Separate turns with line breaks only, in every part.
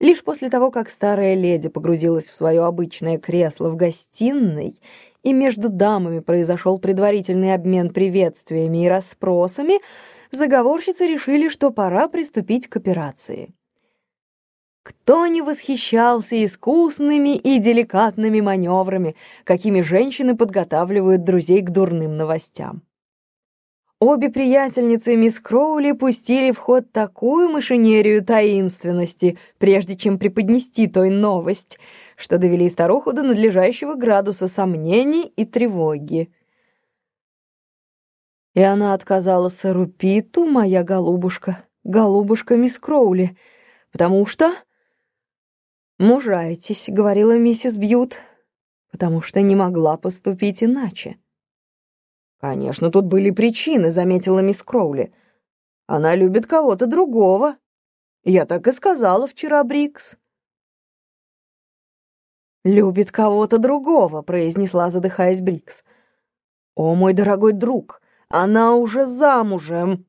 Лишь после того, как старая леди погрузилась в свое обычное кресло в гостиной, и между дамами произошел предварительный обмен приветствиями и расспросами, заговорщицы решили, что пора приступить к операции. Кто не восхищался искусными и деликатными маневрами, какими женщины подготавливают друзей к дурным новостям? Обе приятельницы мисс Кроули пустили в ход такую машинерию таинственности, прежде чем преподнести той новость, что довели старуху до надлежащего градуса сомнений и тревоги. И она отказала сэру Питу, моя голубушка, голубушка мисс Кроули, потому что... «Мужайтесь», — говорила миссис Бьют, потому что не могла поступить иначе. «Конечно, тут были причины», — заметила мисс Кроули. «Она любит кого-то другого. Я так и сказала вчера, Брикс». «Любит кого-то другого», — произнесла, задыхаясь Брикс. «О, мой дорогой друг, она уже замужем!»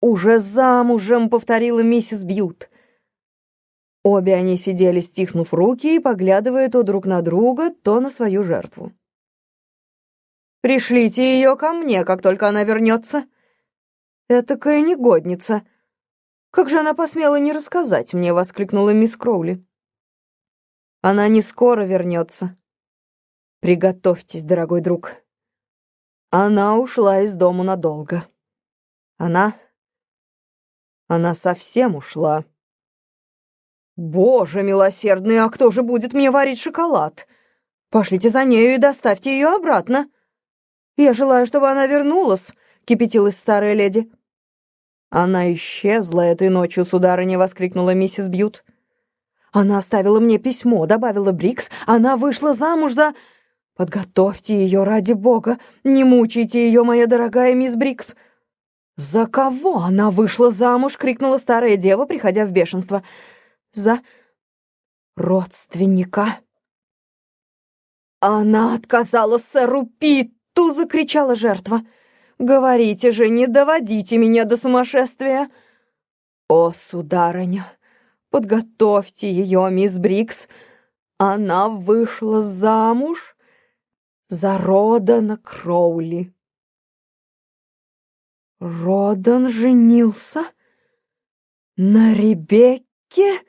«Уже замужем», — повторила миссис Бьют. Обе они сидели, стиснув руки и поглядывая то друг на друга, то на свою жертву. Пришлите ее ко мне, как только она вернется. Этакая негодница. Как же она посмела не рассказать мне, воскликнула мисс Кроули. Она не скоро вернется. Приготовьтесь, дорогой друг. Она ушла из дому надолго. Она... Она совсем ушла. Боже милосердный, а кто же будет мне варить шоколад? Пошлите за нею и доставьте ее обратно. «Я желаю, чтобы она вернулась», — кипятилась старая леди. «Она исчезла этой ночью, сударыня», — воскликнула миссис Бьют. «Она оставила мне письмо», — добавила Брикс. «Она вышла замуж за...» «Подготовьте ее ради бога! Не мучайте ее, моя дорогая мисс Брикс!» «За кого она вышла замуж?» — крикнула старая дева, приходя в бешенство. «За родственника». «Она отказала сэру Пит!» Ту закричала жертва. «Говорите же, не доводите меня до сумасшествия!» «О, сударыня, подготовьте ее, мисс Брикс. Она вышла замуж за Родана Кроули». Родан женился на Ребекке,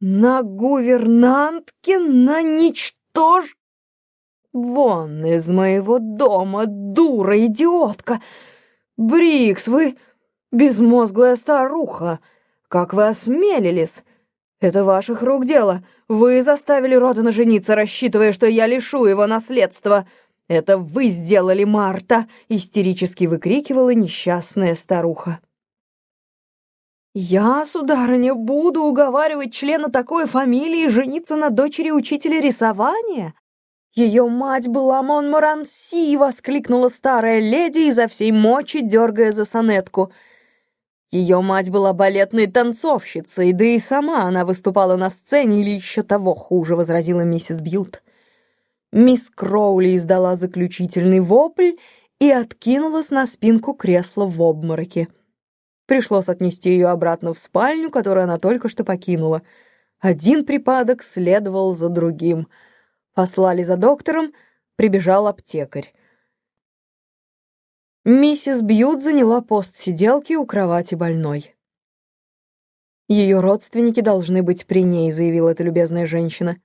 на гувернантке, на ничтож... «Вон из моего дома, дура, идиотка! Брикс, вы безмозглая старуха! Как вы осмелились? Это ваших рук дело. Вы заставили Родана жениться, рассчитывая, что я лишу его наследства. Это вы сделали, Марта!» — истерически выкрикивала несчастная старуха. «Я, сударыня, буду уговаривать члена такой фамилии жениться на дочери учителя рисования?» «Ее мать была Монморанси!» — воскликнула старая леди изо всей мочи, дергая за сонетку. Ее мать была балетной танцовщицей, да и сама она выступала на сцене или еще того хуже, — возразила миссис Бьют. Мисс Кроули издала заключительный вопль и откинулась на спинку кресла в обмороке. Пришлось отнести ее обратно в спальню, которую она только что покинула. Один припадок следовал за другим — Послали за доктором, прибежал аптекарь. Миссис Бьют заняла пост сиделки у кровати больной. «Ее родственники должны быть при ней», — заявила эта любезная женщина.